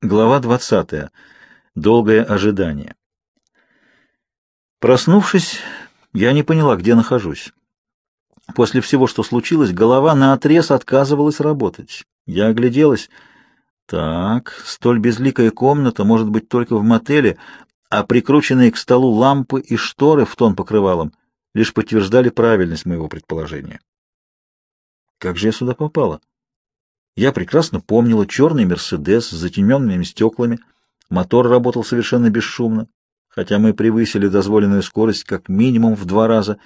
Глава 20. Долгое ожидание. Проснувшись, я не поняла, где нахожусь. После всего, что случилось, голова наотрез отказывалась работать. Я огляделась. Так, столь безликая комната может быть только в мотеле, а прикрученные к столу лампы и шторы в тон покрывалом лишь подтверждали правильность моего предположения. Как же я сюда попала? Я прекрасно помнила черный «Мерседес» с затемненными стеклами. Мотор работал совершенно бесшумно, хотя мы превысили дозволенную скорость как минимум в два раза.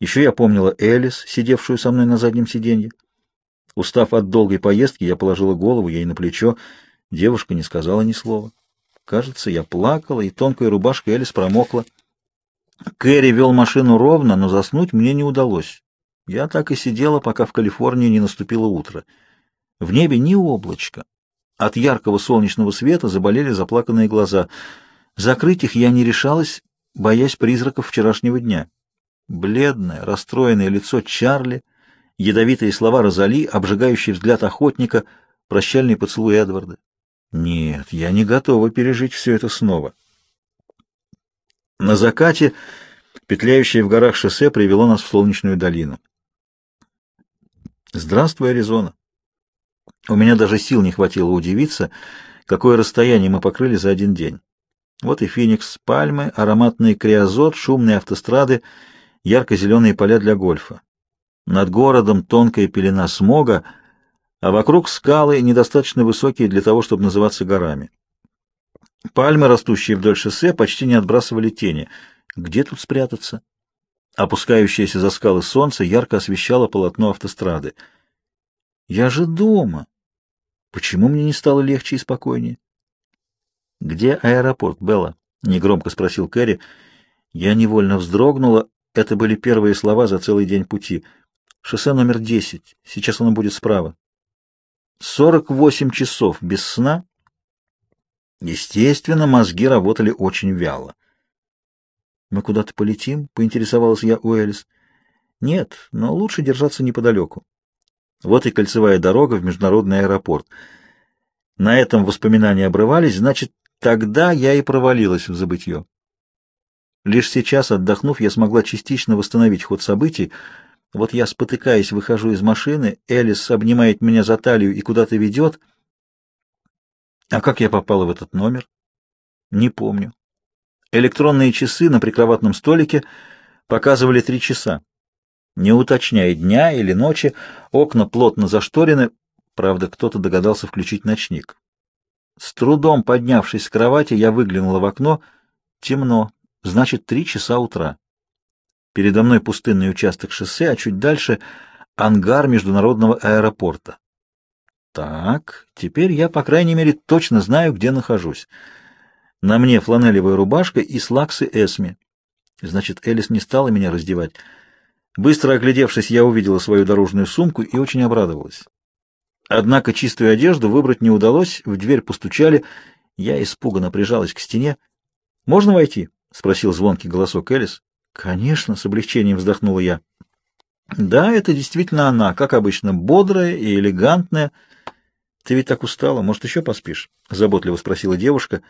Еще я помнила Элис, сидевшую со мной на заднем сиденье. Устав от долгой поездки, я положила голову ей на плечо. Девушка не сказала ни слова. Кажется, я плакала, и тонкая рубашка Элис промокла. Кэрри вел машину ровно, но заснуть мне не удалось. Я так и сидела, пока в Калифорнии не наступило утро. В небе ни облачка. От яркого солнечного света заболели заплаканные глаза. Закрыть их я не решалась, боясь призраков вчерашнего дня. Бледное, расстроенное лицо Чарли, ядовитые слова Розали, обжигающий взгляд охотника, прощальный поцелуй Эдварда. Нет, я не готова пережить все это снова. На закате петляющее в горах шоссе привело нас в солнечную долину. Здравствуй, Аризона. У меня даже сил не хватило удивиться, какое расстояние мы покрыли за один день. Вот и Феникс, пальмы, ароматный криозот, шумные автострады, ярко-зеленые поля для гольфа. Над городом тонкая пелена смога, а вокруг скалы, недостаточно высокие для того, чтобы называться горами. Пальмы, растущие вдоль шоссе, почти не отбрасывали тени. Где тут спрятаться? Опускающееся за скалы солнце ярко освещало полотно автострады. Я же дома. Почему мне не стало легче и спокойнее? — Где аэропорт, Белла? — негромко спросил Кэрри. Я невольно вздрогнула. Это были первые слова за целый день пути. Шоссе номер десять. Сейчас оно будет справа. Сорок восемь часов без сна. Естественно, мозги работали очень вяло. «Мы куда-то полетим?» — поинтересовалась я у Элис. «Нет, но лучше держаться неподалеку. Вот и кольцевая дорога в международный аэропорт. На этом воспоминания обрывались, значит, тогда я и провалилась в забытье. Лишь сейчас, отдохнув, я смогла частично восстановить ход событий. Вот я, спотыкаясь, выхожу из машины, Элис обнимает меня за талию и куда-то ведет. А как я попала в этот номер? Не помню. Электронные часы на прикроватном столике показывали три часа. Не уточняя дня или ночи, окна плотно зашторены, правда, кто-то догадался включить ночник. С трудом поднявшись с кровати, я выглянула в окно. Темно, значит, три часа утра. Передо мной пустынный участок шоссе, а чуть дальше — ангар международного аэропорта. Так, теперь я, по крайней мере, точно знаю, где нахожусь. На мне фланелевая рубашка и слаксы Эсми. Значит, Элис не стала меня раздевать. Быстро оглядевшись, я увидела свою дорожную сумку и очень обрадовалась. Однако чистую одежду выбрать не удалось, в дверь постучали, я испуганно прижалась к стене. «Можно войти?» — спросил звонкий голосок Элис. «Конечно», — с облегчением вздохнула я. «Да, это действительно она, как обычно, бодрая и элегантная. Ты ведь так устала, может, еще поспишь?» — заботливо спросила девушка.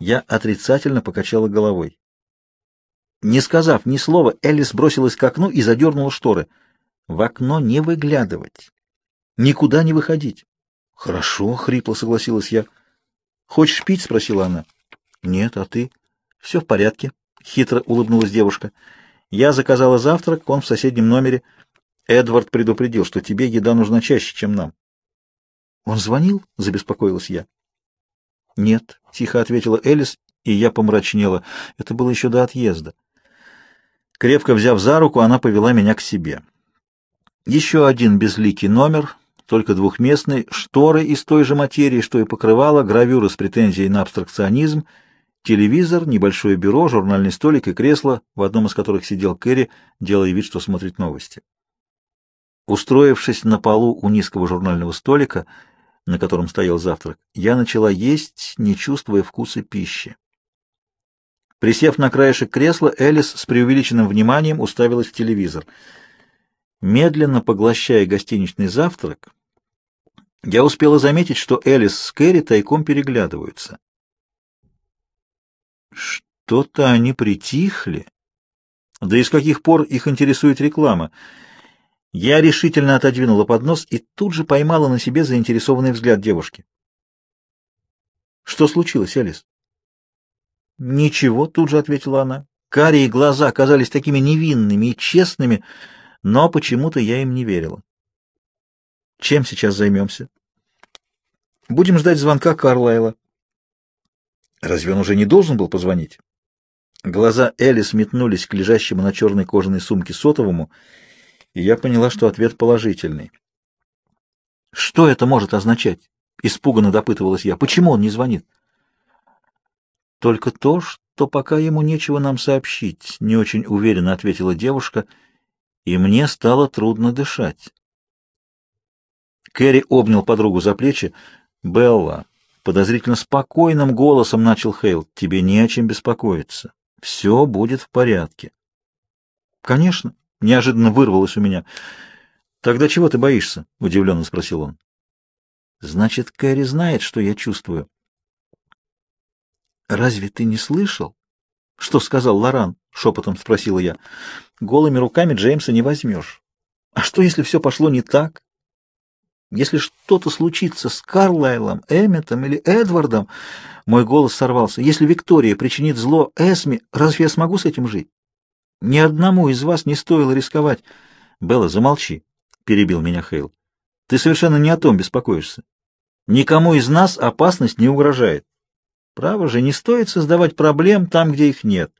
Я отрицательно покачала головой. Не сказав ни слова, Элис бросилась к окну и задернула шторы. В окно не выглядывать. Никуда не выходить. Хорошо, хрипло согласилась я. Хочешь пить? спросила она. Нет, а ты? Все в порядке, хитро улыбнулась девушка. Я заказала завтрак, он в соседнем номере. Эдвард предупредил, что тебе еда нужна чаще, чем нам. Он звонил? забеспокоилась я. Нет, тихо ответила Элис, и я помрачнела. Это было еще до отъезда. Крепко взяв за руку, она повела меня к себе. Еще один безликий номер, только двухместный, шторы из той же материи, что и покрывало, гравюры с претензией на абстракционизм, телевизор, небольшое бюро, журнальный столик и кресло, в одном из которых сидел Кэрри, делая вид, что смотрит новости. Устроившись на полу у низкого журнального столика, на котором стоял завтрак, я начала есть, не чувствуя вкуса пищи. Присев на краешек кресла, Элис с преувеличенным вниманием уставилась в телевизор. Медленно поглощая гостиничный завтрак, Я успела заметить, что Элис с Кэрри тайком переглядываются. Что-то они притихли. Да и с каких пор их интересует реклама? Я решительно отодвинула поднос и тут же поймала на себе заинтересованный взгляд девушки. «Что случилось, Элис?» «Ничего», — тут же ответила она. Карие глаза казались такими невинными и честными, но почему-то я им не верила. «Чем сейчас займемся?» «Будем ждать звонка Карлайла». «Разве он уже не должен был позвонить?» Глаза Элис метнулись к лежащему на черной кожаной сумке сотовому, и я поняла, что ответ положительный. «Что это может означать?» — испуганно допытывалась я. «Почему он не звонит?» «Только то, что пока ему нечего нам сообщить», — не очень уверенно ответила девушка, и мне стало трудно дышать. Кэрри обнял подругу за плечи. «Белла», — подозрительно спокойным голосом начал Хейл, — «тебе не о чем беспокоиться. Все будет в порядке. Конечно, неожиданно вырвалось у меня. Тогда чего ты боишься? Удивленно спросил он. Значит, Кэрри знает, что я чувствую. Разве ты не слышал? Что сказал Лоран? Шепотом спросила я. Голыми руками Джеймса не возьмешь. А что, если все пошло не так? Если что-то случится с Карлайлом, Эмметом или Эдвардом, мой голос сорвался. Если Виктория причинит зло Эсме, разве я смогу с этим жить? Ни одному из вас не стоило рисковать. Белла, замолчи, перебил меня Хейл. Ты совершенно не о том беспокоишься. Никому из нас опасность не угрожает. Право же, не стоит создавать проблем там, где их нет.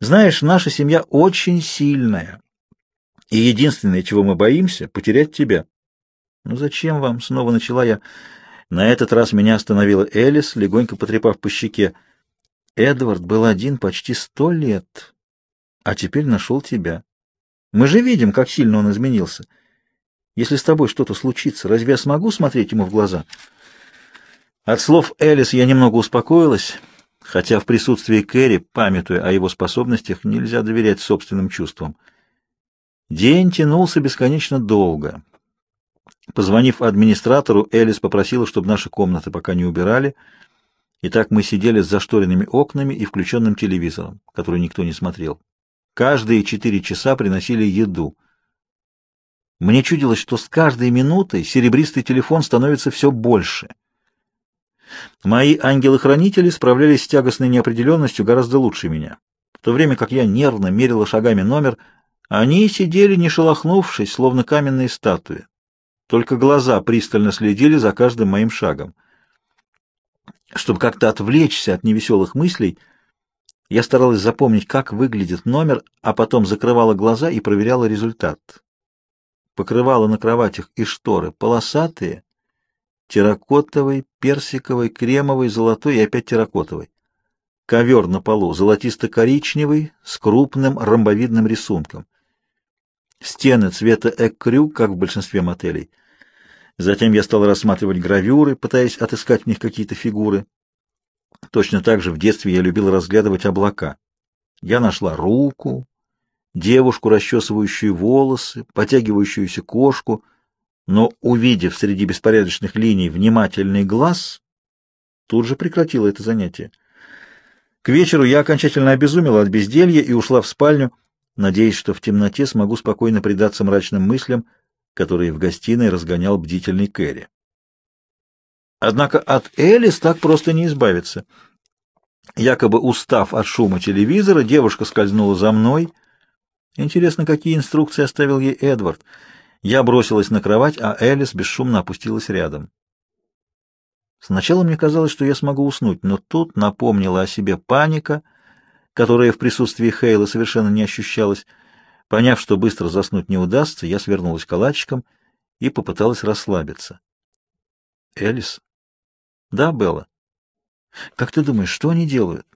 Знаешь, наша семья очень сильная. И единственное, чего мы боимся, потерять тебя. «Ну зачем вам?» — снова начала я. На этот раз меня остановила Элис, легонько потрепав по щеке. «Эдвард был один почти сто лет, а теперь нашел тебя. Мы же видим, как сильно он изменился. Если с тобой что-то случится, разве я смогу смотреть ему в глаза?» От слов Элис я немного успокоилась, хотя в присутствии Кэрри, памятуя о его способностях, нельзя доверять собственным чувствам. День тянулся бесконечно долго. Позвонив администратору, Элис попросила, чтобы наши комнаты пока не убирали, и так мы сидели с зашторенными окнами и включенным телевизором, который никто не смотрел. Каждые четыре часа приносили еду. Мне чудилось, что с каждой минутой серебристый телефон становится все больше. Мои ангелы-хранители справлялись с тягостной неопределенностью гораздо лучше меня. В то время как я нервно мерила шагами номер, они сидели, не шелохнувшись, словно каменные статуи. Только глаза пристально следили за каждым моим шагом. Чтобы как-то отвлечься от невеселых мыслей, я старалась запомнить, как выглядит номер, а потом закрывала глаза и проверяла результат. Покрывала на кроватях и шторы полосатые, терракотовый, персиковый, кремовый, золотой и опять терракотовый. Ковер на полу золотисто-коричневый с крупным ромбовидным рисунком. Стены цвета экрю, как в большинстве мотелей. Затем я стал рассматривать гравюры, пытаясь отыскать в них какие-то фигуры. Точно так же в детстве я любил разглядывать облака. Я нашла руку, девушку, расчесывающую волосы, потягивающуюся кошку, но, увидев среди беспорядочных линий внимательный глаз, тут же прекратила это занятие. К вечеру я окончательно обезумела от безделья и ушла в спальню, надеясь, что в темноте смогу спокойно предаться мрачным мыслям, которые в гостиной разгонял бдительный Кэрри. Однако от Элис так просто не избавиться. Якобы устав от шума телевизора, девушка скользнула за мной. Интересно, какие инструкции оставил ей Эдвард. Я бросилась на кровать, а Элис бесшумно опустилась рядом. Сначала мне казалось, что я смогу уснуть, но тут напомнила о себе паника — которая в присутствии Хейла совершенно не ощущалась. Поняв, что быстро заснуть не удастся, я свернулась калачиком и попыталась расслабиться. «Элис?» «Да, Белла?» «Как ты думаешь, что они делают?»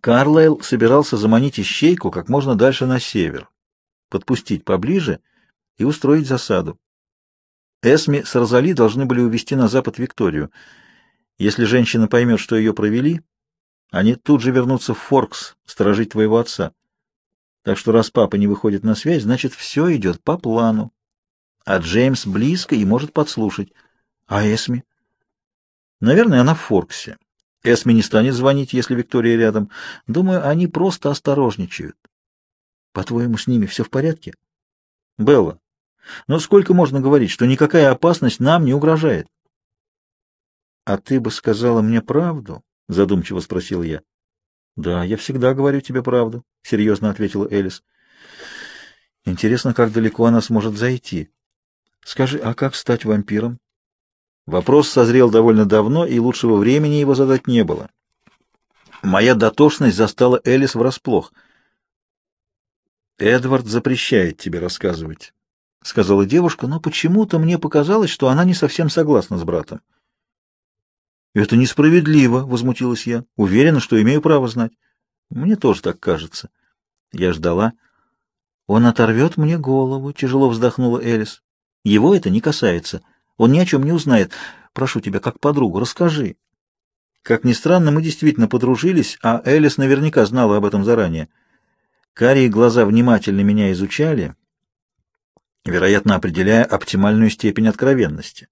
Карлайл собирался заманить ищейку как можно дальше на север, подпустить поближе и устроить засаду. Эсми с Розали должны были увезти на запад Викторию. Если женщина поймет, что ее провели, они тут же вернутся в Форкс сторожить твоего отца. Так что раз папа не выходит на связь, значит, все идет по плану. а Джеймс близко и может подслушать. А Эсми? Наверное, она в Форксе. Эсми не станет звонить, если Виктория рядом. Думаю, они просто осторожничают. По-твоему, с ними все в порядке? Белла, но сколько можно говорить, что никакая опасность нам не угрожает? А ты бы сказала мне правду? Задумчиво спросил я. Да, я всегда говорю тебе правду, серьезно ответила Элис. Интересно, как далеко она сможет зайти. Скажи, а как стать вампиром? Вопрос созрел довольно давно, и лучшего времени его задать не было. Моя дотошность застала Элис врасплох. «Эдвард запрещает тебе рассказывать», — сказала девушка, но почему-то мне показалось, что она не совсем согласна с братом. «Это несправедливо», — возмутилась я. «Уверена, что имею право знать». «Мне тоже так кажется». Я ждала. «Он оторвет мне голову», — тяжело вздохнула Элис. «Его это не касается. Он ни о чем не узнает. Прошу тебя, как подругу, расскажи». Как ни странно, мы действительно подружились, а Элис наверняка знала об этом заранее. Карие глаза внимательно меня изучали, вероятно, определяя оптимальную степень откровенности.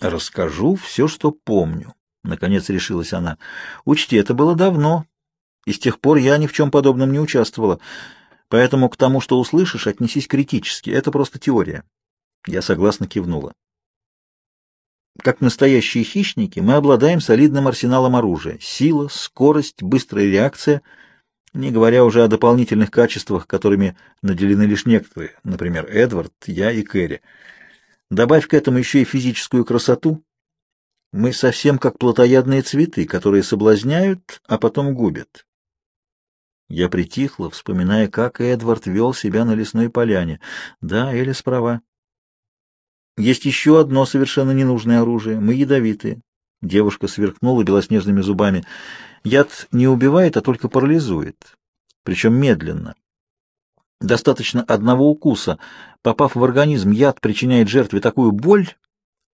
«Расскажу все, что помню», — наконец решилась она. «Учти, это было давно, и с тех пор я ни в чем подобном не участвовала, поэтому к тому, что услышишь, отнесись критически. Это просто теория». Я согласно кивнула. Как настоящие хищники, мы обладаем солидным арсеналом оружия. Сила, скорость, быстрая реакция — не говоря уже о дополнительных качествах, которыми наделены лишь некоторые, например, Эдвард, я и Кэрри. Добавь к этому еще и физическую красоту. Мы совсем как плотоядные цветы, которые соблазняют, а потом губят. Я притихла, вспоминая, как Эдвард вел себя на лесной поляне. Да, Элис права. Есть еще одно совершенно ненужное оружие. Мы ядовитые. Девушка сверкнула белоснежными зубами. Яд не убивает, а только парализует, причем медленно. Достаточно одного укуса. Попав в организм, яд причиняет жертве такую боль,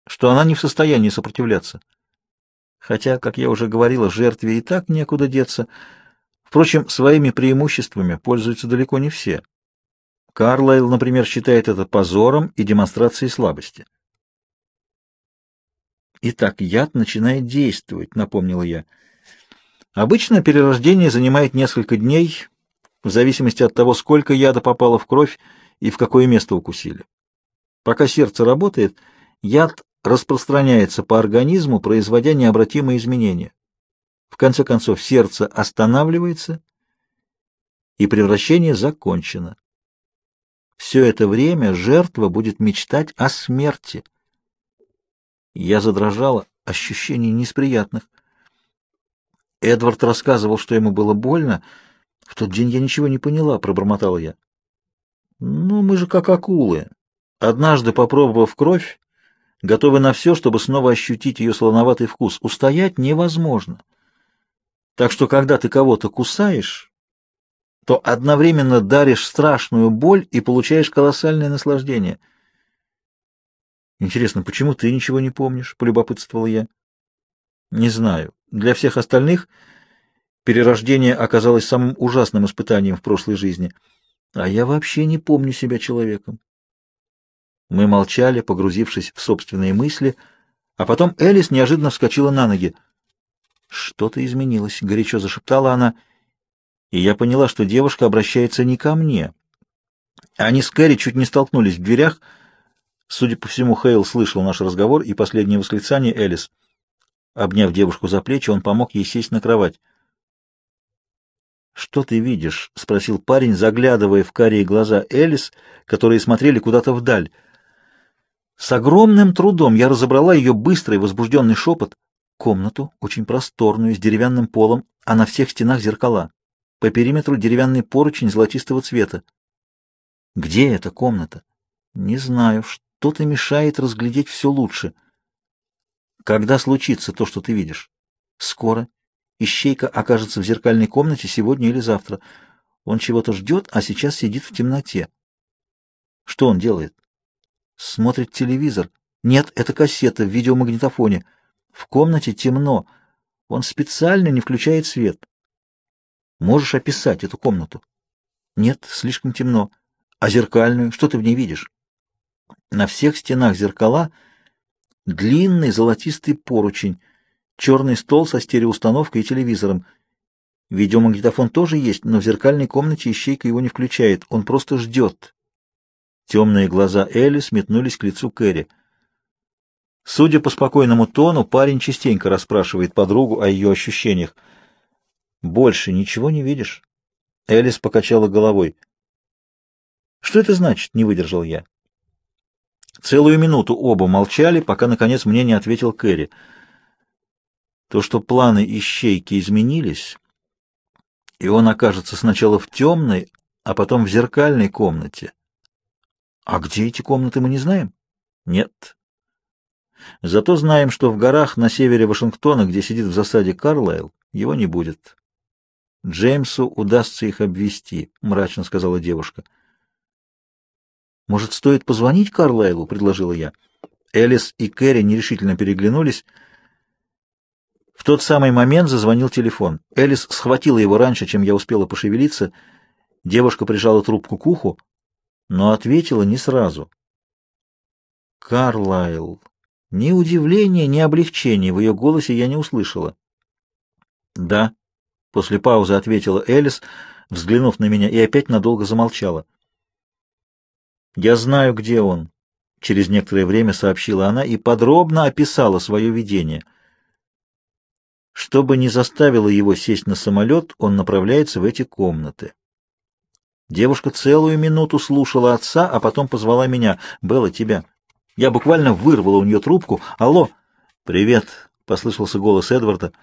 что она не в состоянии сопротивляться. Хотя, как я уже говорила, жертве и так некуда деться. Впрочем, своими преимуществами пользуются далеко не все. Карлайл, например, считает это позором и демонстрацией слабости. «Итак, яд начинает действовать», — напомнила я. Обычно перерождение занимает несколько дней, в зависимости от того, сколько яда попало в кровь и в какое место укусили. Пока сердце работает, яд распространяется по организму, производя необратимые изменения. В конце концов, сердце останавливается, и превращение закончено. Все это время жертва будет мечтать о смерти. Я задрожала, ощущений не из приятных. Эдвард рассказывал, что ему было больно. В тот день я ничего не поняла, пробормотала я. Ну, мы же как акулы. Однажды, попробовав кровь, готовы на все, чтобы снова ощутить ее слоноватый вкус. Устоять невозможно. Так что, когда ты кого-то кусаешь, то одновременно даришь страшную боль и получаешь колоссальное наслаждение. Интересно, почему ты ничего не помнишь? полюбопытствовал я. Не знаю. Для всех остальных перерождение оказалось самым ужасным испытанием в прошлой жизни. А я вообще не помню себя человеком. Мы молчали, погрузившись в собственные мысли, а потом Элис неожиданно вскочила на ноги. «Что-то изменилось», — горячо зашептала она, и я поняла, что девушка обращается не ко мне. Они с Кэрри чуть не столкнулись в дверях. Судя по всему, Хейл слышал наш разговор и последнее восклицание Элис — Обняв девушку за плечи, он помог ей сесть на кровать. «Что ты видишь?» — спросил парень, заглядывая в карие глаза Элис, которые смотрели куда-то вдаль. С огромным трудом я разобрала ее быстрый возбужденный шепот. Комнату, очень просторную, с деревянным полом, а на всех стенах зеркала. По периметру деревянный поручень золотистого цвета. Где эта комната? Не знаю, что-то мешает разглядеть все лучше. Когда случится то, что ты видишь? Скоро. Ищейка окажется в зеркальной комнате сегодня или завтра. Он чего-то ждет, а сейчас сидит в темноте. Что он делает? Смотрит телевизор. Нет, это кассета в видеомагнитофоне. В комнате темно. Он специально не включает свет. Можешь описать эту комнату? Нет, слишком темно. А зеркальную? Что ты в ней видишь? На всех стенах зеркала длинный золотистый поручень, черный стол со стереоустановкой и телевизором. Видеомагнитофон тоже есть, но в зеркальной комнате ищейка его не включает. Он просто ждет. Темные глаза Элли сметнулись к лицу Кэрри. Судя по спокойному тону, парень частенько расспрашивает подругу о ее ощущениях. «Больше ничего не видишь?» Элис покачала головой. «Что это значит?» — не выдержал я. Целую минуту оба молчали, пока, наконец, мне не ответил Кэрри. То, что планы ищейки изменились, и он окажется сначала в темной, а потом в зеркальной комнате. А где эти комнаты, мы не знаем? Нет. Зато знаем, что в горах на севере Вашингтона, где сидит в засаде Карлайл, его не будет. Джеймсу удастся их обвести, мрачно сказала девушка. Может, стоит позвонить Карлайлу, предложила я. Элис и Кэрри нерешительно переглянулись. В тот самый момент зазвонил телефон. Элис схватила его раньше, чем я успела пошевелиться. Девушка прижала трубку к уху, но ответила не сразу. Карлайл. Ни удивления, ни облегчения в ее голосе я не услышала. «Да», — после паузы ответила Элис, взглянув на меня, и опять надолго замолчала. «Я знаю, где он», — через некоторое время сообщила она и подробно описала свое видение. Чтобы не заставило его сесть на самолет, он направляется в эти комнаты. Девушка целую минуту слушала отца, а потом позвала меня. «Белла, тебя». Я буквально вырвала у нее трубку. «Алло!» «Привет!» — послышался голос Эдварда.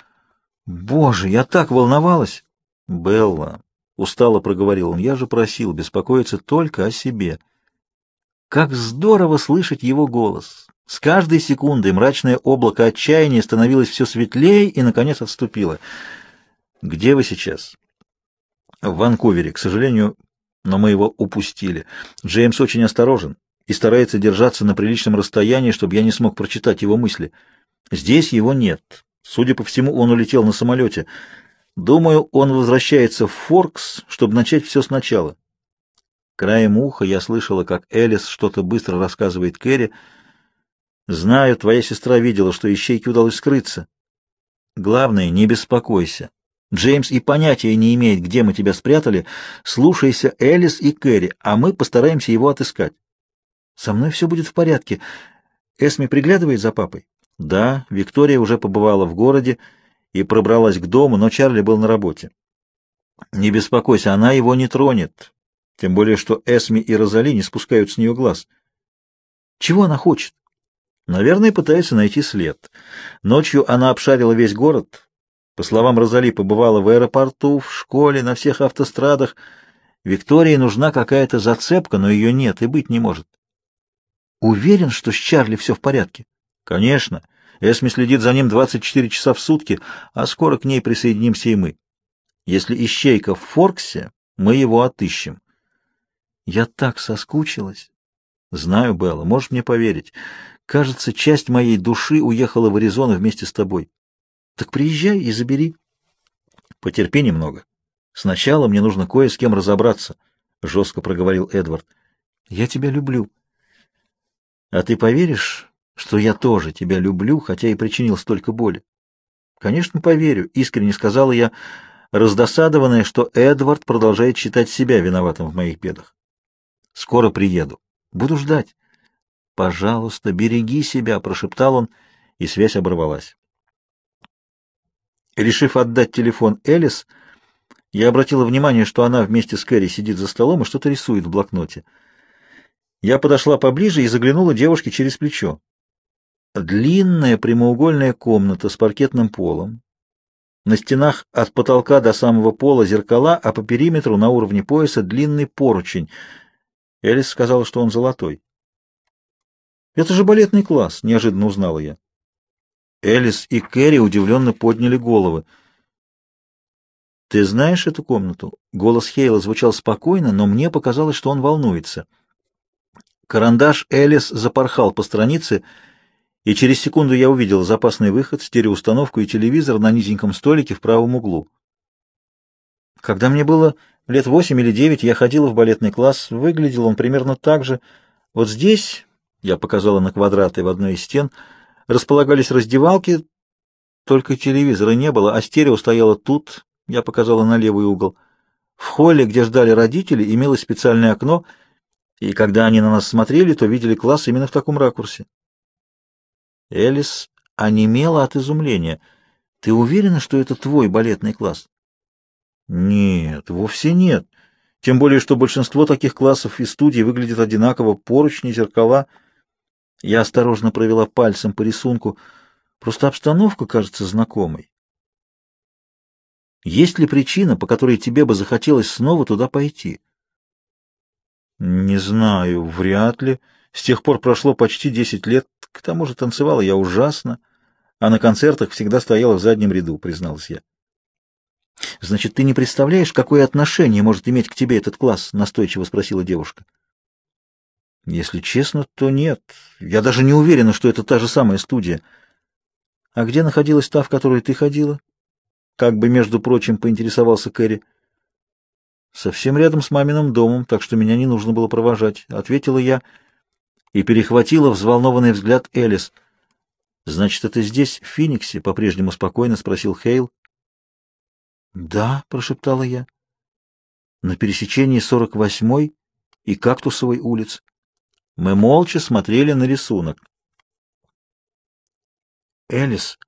«Боже, я так волновалась!» «Белла!» — устало проговорил он. «Я же просил беспокоиться только о себе». Как здорово слышать его голос! С каждой секундой мрачное облако отчаяния становилось все светлее и, наконец, отступило. «Где вы сейчас?» «В Ванкувере, к сожалению, но мы его упустили. Джеймс очень осторожен и старается держаться на приличном расстоянии, чтобы я не смог прочитать его мысли. Здесь его нет. Судя по всему, он улетел на самолете. Думаю, он возвращается в Форкс, чтобы начать все сначала. Краем уха я слышала, как Элис что-то быстро рассказывает Кэрри. «Знаю, твоя сестра видела, что ищейке удалось скрыться. Главное, не беспокойся. Джеймс и понятия не имеет, где мы тебя спрятали. Слушайся Элис и Кэрри, а мы постараемся его отыскать. Со мной все будет в порядке. Эсми приглядывает за папой? Да, Виктория уже побывала в городе и пробралась к дому, но Чарли был на работе. Не беспокойся, она его не тронет. Тем более, что Эсми и Розали не спускают с нее глаз. Чего она хочет? Наверное, пытается найти след. Ночью она обшарила весь город. По словам Розали, побывала в аэропорту, в школе, на всех автострадах. Виктории нужна какая-то зацепка, но ее нет и быть не может. Уверен, что с Чарли все в порядке? Конечно. Эсми следит за ним 24 часа в сутки, а скоро к ней присоединимся и мы. Если ищейка в Форксе, мы его отыщем. Я так соскучилась. Знаю, Белла, можешь мне поверить. Кажется, часть моей души уехала в Аризону вместе с тобой. Так приезжай и забери. Потерпи немного. Сначала мне нужно кое с кем разобраться, — жестко проговорил Эдвард. Я тебя люблю. А ты поверишь, что я тоже тебя люблю, хотя и причинил столько боли? Конечно, поверю, искренне сказала я, раздосадованная, что Эдвард продолжает считать себя виноватым в моих бедах. Скоро приеду. Буду ждать. Пожалуйста, береги себя, прошептал он, и связь оборвалась. Решив отдать телефон Элис, я обратила внимание, что она вместе с Кэрри сидит за столом и что-то рисует в блокноте. Я подошла поближе и заглянула девушке через плечо. Длинная прямоугольная комната с паркетным полом. На стенах от потолка до самого пола зеркала, а по периметру на уровне пояса длинный поручень. Элис сказала, что он золотой. «Это же балетный класс», — неожиданно узнала я. Элис и Кэрри удивленно подняли головы. «Ты знаешь эту комнату?» Голос Хейла звучал спокойно, но мне показалось, что он волнуется. Карандаш Элис запорхал по странице, и через секунду я увидел запасный выход, стереоустановку и телевизор на низеньком столике в правом углу. Когда мне было лет восемь или девять, я ходила в балетный класс. Выглядел он примерно так же. Вот здесь, я показала на квадраты в одной из стен, располагались раздевалки, только телевизора не было, а стерео стояло тут, я показала на левый угол. В холле, где ждали родители, имелось специальное окно, и когда они на нас смотрели, то видели класс именно в таком ракурсе. Элис онемела от изумления. «Ты уверена, что это твой балетный класс?» «Нет, вовсе нет. Тем более, что большинство таких классов и студий выглядят одинаково, поручни, зеркала. Я осторожно провела пальцем по рисунку. Просто обстановка кажется знакомой. Есть ли причина, по которой тебе бы захотелось снова туда пойти? Не знаю, вряд ли. С тех пор прошло почти десять лет. К тому же танцевала я ужасно, а на концертах всегда стояла в заднем ряду, призналась я. Значит, ты не представляешь, какое отношение может иметь к тебе этот класс? Настойчиво спросила девушка. Если честно, то нет. Я даже не уверена, что это та же самая студия. А где находилась та, в которую ты ходила? Как бы, между прочим, поинтересовался Кэрри. Совсем рядом с маминым домом, так что меня не нужно было провожать, ответила я и перехватила взволнованный взгляд Элис. Значит, это здесь, в Фениксе, по-прежнему спокойно спросил Хейл. Да, прошептала я. На пересечении 48-й и Кактусовой улиц. Мы молча смотрели на рисунок. Элис,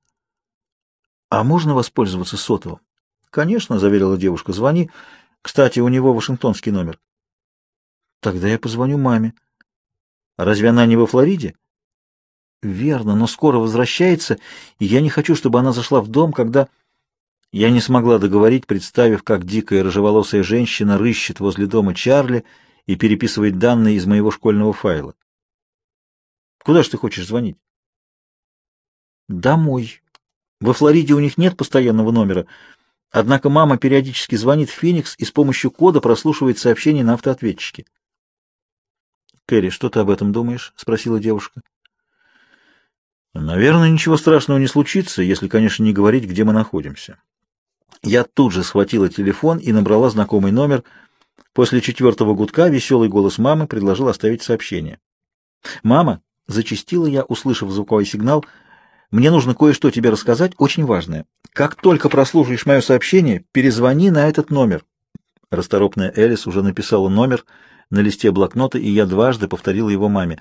а можно воспользоваться сотовым? Конечно, заверила девушка. Звони. Кстати, у него вашингтонский номер. Тогда я позвоню маме. Разве она не во Флориде? Верно, но скоро возвращается, и я не хочу, чтобы она зашла в дом, когда... Я не смогла договорить, представив, как дикая рыжеволосая женщина рыщет возле дома Чарли и переписывает данные из моего школьного файла. Куда же ты хочешь звонить? Домой. Во Флориде у них нет постоянного номера, однако мама периодически звонит в Феникс и с помощью кода прослушивает сообщения на автоответчике. «Кэрри, что ты об этом думаешь?» — спросила девушка. «Наверное, ничего страшного не случится, если, конечно, не говорить, где мы находимся». Я тут же схватила телефон и набрала знакомый номер. После четвертого гудка веселый голос мамы предложил оставить сообщение. «Мама!» — зачастила я, услышав звуковой сигнал — мне нужно кое-что тебе рассказать, очень важное. Как только прослушаешь мое сообщение, перезвони на этот номер. Расторопная Элис уже написала номер на листе блокнота, и я дважды повторила его маме.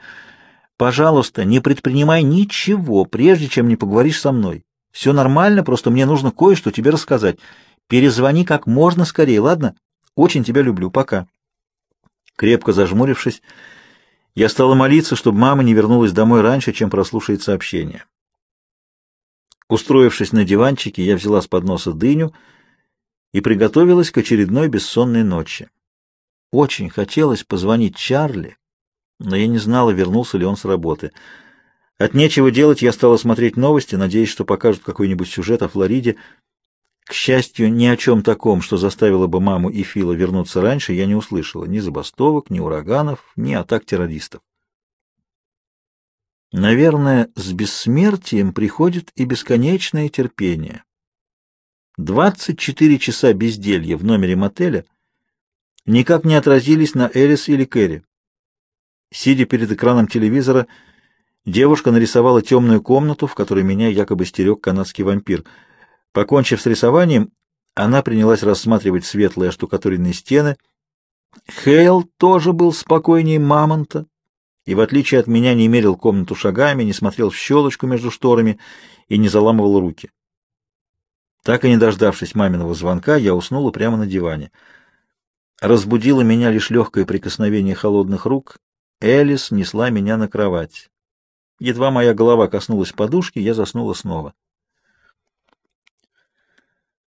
Пожалуйста, не предпринимай ничего, прежде чем не поговоришь со мной. Все нормально, просто мне нужно кое-что тебе рассказать. Перезвони как можно скорее, ладно? Очень тебя люблю. Пока. Крепко зажмурившись, я стала молиться, чтобы мама не вернулась домой раньше, чем прослушает сообщение. Устроившись на диванчике, я взяла с подноса дыню и приготовилась к очередной бессонной ночи. Очень хотелось позвонить Чарли, но я не знала, вернулся ли он с работы. От нечего делать я стала смотреть новости, надеясь, что покажут какой-нибудь сюжет о Флориде. К счастью, ни о чем таком, что заставило бы маму и Фила вернуться раньше, я не услышала. Ни забастовок, ни ураганов, ни атак террористов. Наверное, с бессмертием приходит и бесконечное терпение. 24 часа безделья в номере мотеля никак не отразились на Элис или Кэрри. Сидя перед экраном телевизора, девушка нарисовала темную комнату, в которой меня якобы стерег канадский вампир. Покончив с рисованием, она принялась рассматривать светлые оштукатуренные стены. Хейл тоже был спокойнее мамонта, и, в отличие от меня, не мерил комнату шагами, не смотрел в щелочку между шторами и не заламывал руки. Так и не дождавшись маминого звонка, я уснула прямо на диване. Разбудило меня лишь легкое прикосновение холодных рук. Элис несла меня на кровать. Едва моя голова коснулась подушки, я заснула снова.